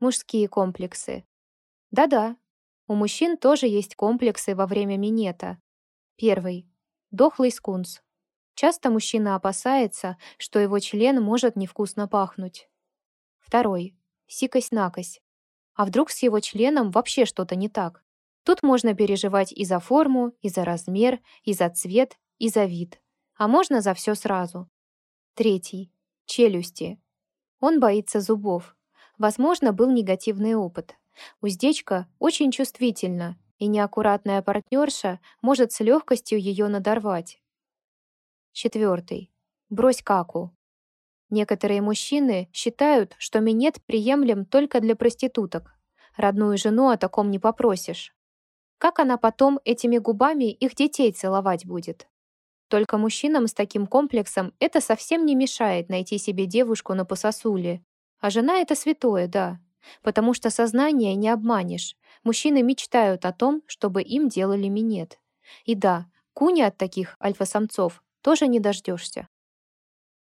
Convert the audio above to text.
Мужские комплексы. Да-да, у мужчин тоже есть комплексы во время минета. Первый. Дохлый скунс. Часто мужчина опасается, что его член может невкусно пахнуть. Второй. Сикость-накость. А вдруг с его членом вообще что-то не так? Тут можно переживать и за форму, и за размер, и за цвет, и за вид. А можно за все сразу. Третий. Челюсти. Он боится зубов. Возможно, был негативный опыт. Уздечка очень чувствительна, и неаккуратная партнерша может с легкостью ее надорвать. Четвертый. Брось каку. Некоторые мужчины считают, что минет приемлем только для проституток. Родную жену о таком не попросишь. Как она потом этими губами их детей целовать будет? Только мужчинам с таким комплексом это совсем не мешает найти себе девушку на пососуле. А жена — это святое, да. Потому что сознание не обманешь. Мужчины мечтают о том, чтобы им делали минет. И да, куни от таких альфа-самцов тоже не дождешься.